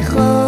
lejos.